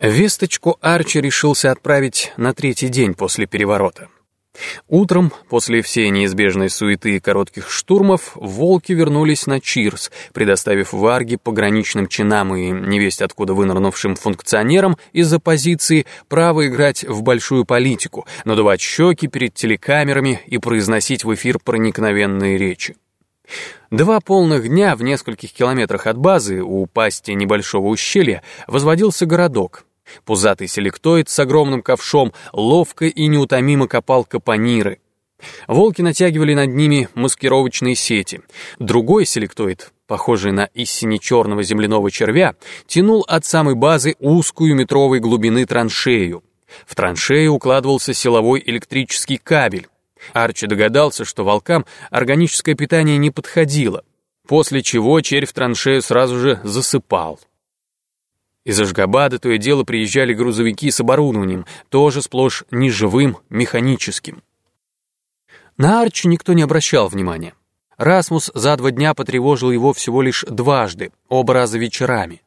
Весточку Арчи решился отправить на третий день после переворота. Утром, после всей неизбежной суеты и коротких штурмов, волки вернулись на Чирс, предоставив Варге пограничным чинам и невесть откуда вынырнувшим функционерам из оппозиции право играть в большую политику, надувать щеки перед телекамерами и произносить в эфир проникновенные речи. Два полных дня в нескольких километрах от базы, у пасти небольшого ущелья, возводился городок — Пузатый селектоид с огромным ковшом ловко и неутомимо копал капониры. Волки натягивали над ними маскировочные сети. Другой селектоид, похожий на истине черного земляного червя, тянул от самой базы узкую метровой глубины траншею. В траншею укладывался силовой электрический кабель. Арчи догадался, что волкам органическое питание не подходило, после чего червь траншею сразу же засыпал. Из Ашгабада то и дело приезжали грузовики с оборудованием, тоже сплошь неживым, механическим. На Арчи никто не обращал внимания. Расмус за два дня потревожил его всего лишь дважды, оба раза вечерами.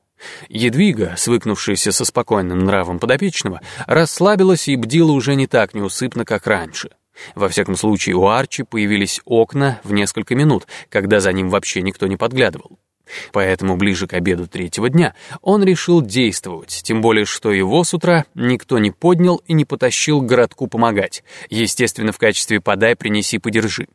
Едвига, свыкнувшаяся со спокойным нравом подопечного, расслабилась и бдила уже не так неусыпно, как раньше. Во всяком случае, у Арчи появились окна в несколько минут, когда за ним вообще никто не подглядывал. Поэтому ближе к обеду третьего дня он решил действовать, тем более что его с утра никто не поднял и не потащил к городку помогать, естественно, в качестве «подай, принеси, подержи».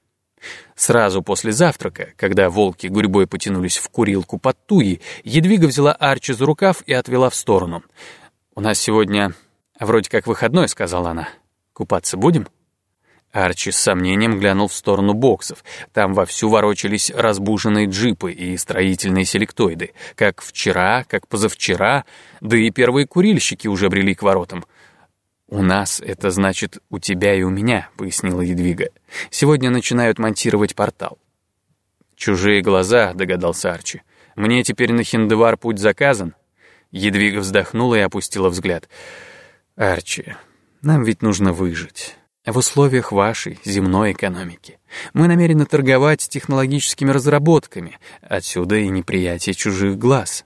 Сразу после завтрака, когда волки гурьбой потянулись в курилку под туей, Едвига взяла Арчи за рукав и отвела в сторону. «У нас сегодня вроде как выходной», — сказала она. «Купаться будем?» Арчи с сомнением глянул в сторону боксов. Там вовсю ворочались разбуженные джипы и строительные селектоиды. Как вчера, как позавчера, да и первые курильщики уже брели к воротам. «У нас это значит у тебя и у меня», — пояснила Едвига. «Сегодня начинают монтировать портал». «Чужие глаза», — догадался Арчи. «Мне теперь на Хиндевар путь заказан?» Едвига вздохнула и опустила взгляд. «Арчи, нам ведь нужно выжить» в условиях вашей земной экономики. Мы намерены торговать технологическими разработками, отсюда и неприятие чужих глаз.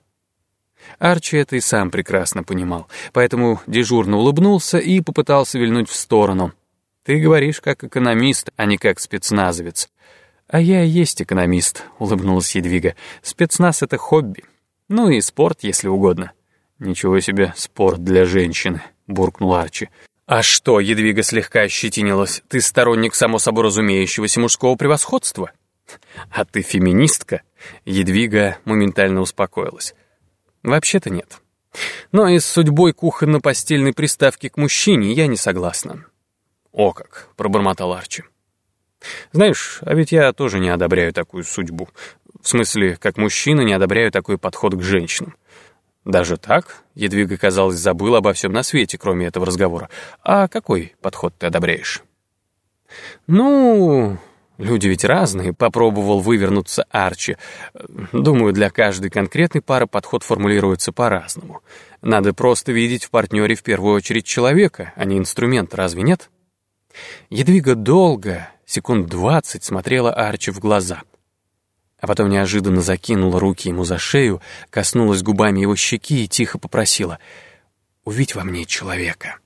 Арчи это и сам прекрасно понимал, поэтому дежурно улыбнулся и попытался вильнуть в сторону. «Ты говоришь как экономист, а не как спецназовец». «А я и есть экономист», — улыбнулась Едвига. «Спецназ — это хобби. Ну и спорт, если угодно». «Ничего себе, спорт для женщины», — буркнул Арчи. «А что?» — Едвига слегка ощетинилась. «Ты сторонник само собой разумеющегося мужского превосходства?» «А ты феминистка?» Едвига моментально успокоилась. «Вообще-то нет. Но и с судьбой кухонно-постельной приставки к мужчине я не согласна». «О как!» — пробормотал Арчи. «Знаешь, а ведь я тоже не одобряю такую судьбу. В смысле, как мужчина не одобряю такой подход к женщинам. Даже так? Едвига, казалось, забыла обо всем на свете, кроме этого разговора. А какой подход ты одобряешь? Ну, люди ведь разные, попробовал вывернуться Арчи. Думаю, для каждой конкретной пары подход формулируется по-разному. Надо просто видеть в партнере в первую очередь человека, а не инструмент, разве нет? Едвига долго, секунд двадцать, смотрела Арчи в глаза — а потом неожиданно закинула руки ему за шею, коснулась губами его щеки и тихо попросила «Увидь во мне человека».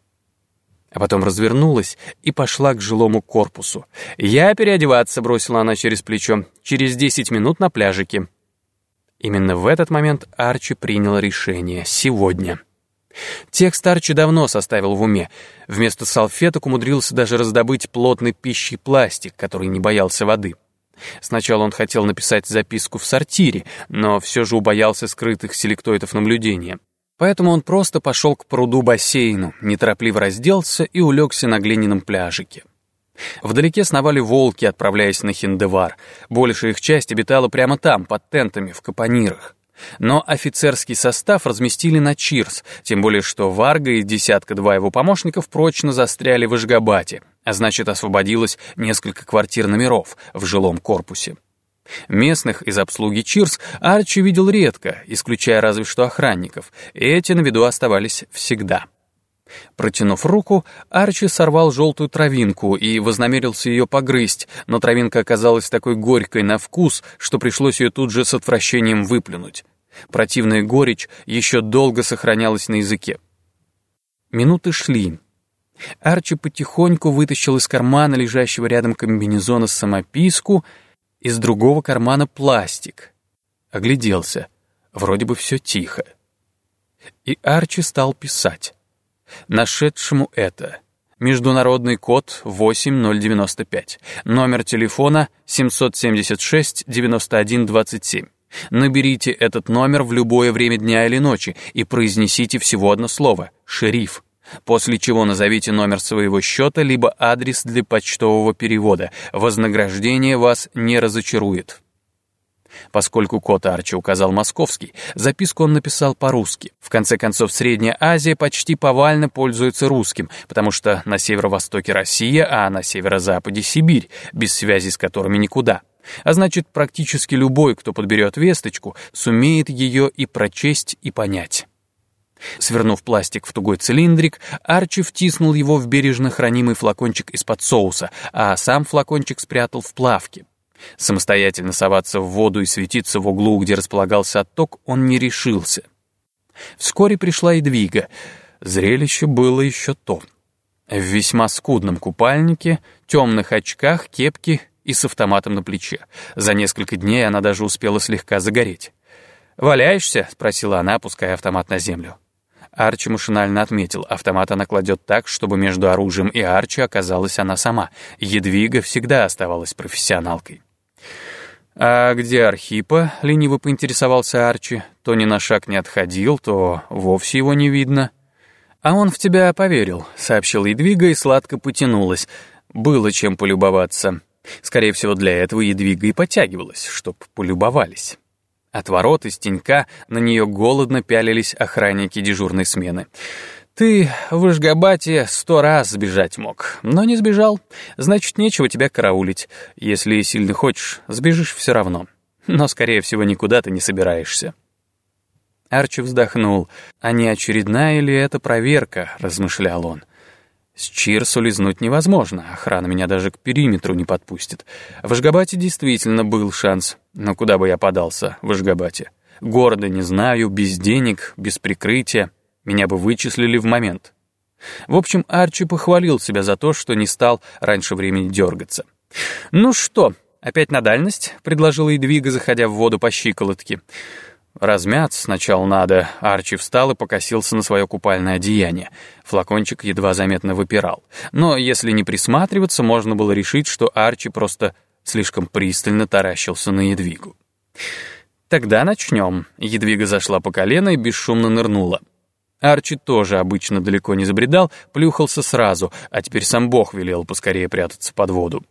А потом развернулась и пошла к жилому корпусу. «Я переодеваться», — бросила она через плечо, «через десять минут на пляжике». Именно в этот момент Арчи принял решение. Сегодня. Текст Арчи давно составил в уме. Вместо салфеток умудрился даже раздобыть плотный пищий пластик, который не боялся воды. Сначала он хотел написать записку в сортире, но все же убоялся скрытых селектоидов наблюдения. Поэтому он просто пошел к пруду-бассейну, неторопливо разделся и улегся на глиняном пляжике. Вдалеке сновали волки, отправляясь на Хиндевар. Большая их часть обитала прямо там, под тентами, в капонирах. Но офицерский состав разместили на Чирс, тем более что Варга и десятка-два его помощников прочно застряли в Ижгабате, а значит, освободилось несколько квартир номеров в жилом корпусе. Местных из обслуги Чирс Арчи видел редко, исключая разве что охранников, эти на виду оставались всегда. Протянув руку, Арчи сорвал желтую травинку и вознамерился ее погрызть, но травинка оказалась такой горькой на вкус, что пришлось ее тут же с отвращением выплюнуть. Противная горечь еще долго сохранялась на языке. Минуты шли. Арчи потихоньку вытащил из кармана лежащего рядом комбинезона самописку, из другого кармана пластик. Огляделся. Вроде бы все тихо. И Арчи стал писать. Нашедшему это. Международный код 8095. Номер телефона 776-9127. Наберите этот номер в любое время дня или ночи и произнесите всего одно слово «шериф». После чего назовите номер своего счета либо адрес для почтового перевода. Вознаграждение вас не разочарует. Поскольку код Арчи указал московский, записку он написал по-русски. В конце концов, Средняя Азия почти повально пользуется русским, потому что на северо-востоке Россия, а на северо-западе Сибирь, без связи с которыми никуда. А значит, практически любой, кто подберет весточку, сумеет ее и прочесть, и понять. Свернув пластик в тугой цилиндрик, Арчи втиснул его в бережно хранимый флакончик из-под соуса, а сам флакончик спрятал в плавке. Самостоятельно соваться в воду и светиться в углу, где располагался отток, он не решился. Вскоре пришла и двига. Зрелище было еще то. В весьма скудном купальнике, темных очках, кепке и с автоматом на плече. За несколько дней она даже успела слегка загореть. «Валяешься?» — спросила она, опуская автомат на землю. Арчи машинально отметил, автомат она кладет так, чтобы между оружием и Арчи оказалась она сама. Едвига всегда оставалась профессионалкой. «А где Архипа?» — лениво поинтересовался Арчи. То ни на шаг не отходил, то вовсе его не видно. «А он в тебя поверил», — сообщил Едвига и сладко потянулась. Было чем полюбоваться. Скорее всего, для этого Едвига и подтягивалась, чтоб полюбовались. От ворот из тенька на нее голодно пялились охранники дежурной смены. «Ты в Ишгабате сто раз сбежать мог, но не сбежал. Значит, нечего тебя караулить. Если сильно хочешь, сбежишь все равно. Но, скорее всего, никуда ты не собираешься». Арчи вздохнул. «А не очередная ли это проверка?» — размышлял он. «С Чирс улизнуть невозможно, охрана меня даже к периметру не подпустит. В Ашгабате действительно был шанс, но куда бы я подался в Ашгабате? Города не знаю, без денег, без прикрытия». Меня бы вычислили в момент. В общем, Арчи похвалил себя за то, что не стал раньше времени дергаться. «Ну что, опять на дальность?» — предложила Едвига, заходя в воду по щиколотке. «Размяться сначала надо». Арчи встал и покосился на свое купальное одеяние. Флакончик едва заметно выпирал. Но если не присматриваться, можно было решить, что Арчи просто слишком пристально таращился на Едвигу. «Тогда начнем». Едвига зашла по колено и бесшумно нырнула. Арчи тоже обычно далеко не забредал, плюхался сразу, а теперь сам Бог велел поскорее прятаться под воду.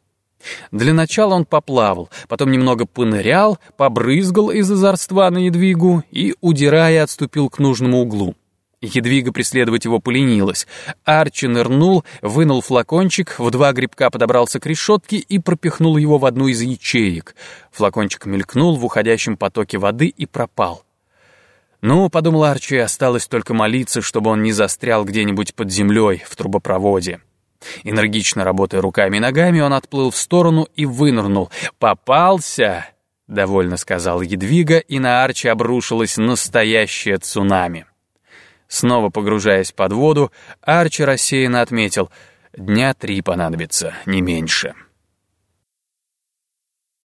Для начала он поплавал, потом немного понырял, побрызгал из озорства на Едвигу и, удирая, отступил к нужному углу. Едвига преследовать его поленилась. Арчи нырнул, вынул флакончик, в два грибка подобрался к решетке и пропихнул его в одну из ячеек. Флакончик мелькнул в уходящем потоке воды и пропал. Ну, подумал Арчи, осталось только молиться, чтобы он не застрял где-нибудь под землей в трубопроводе. Энергично работая руками и ногами, он отплыл в сторону и вынырнул. «Попался!» — довольно сказал Едвига, и на Арчи обрушилось настоящее цунами. Снова погружаясь под воду, Арчи рассеянно отметил, «Дня три понадобится, не меньше».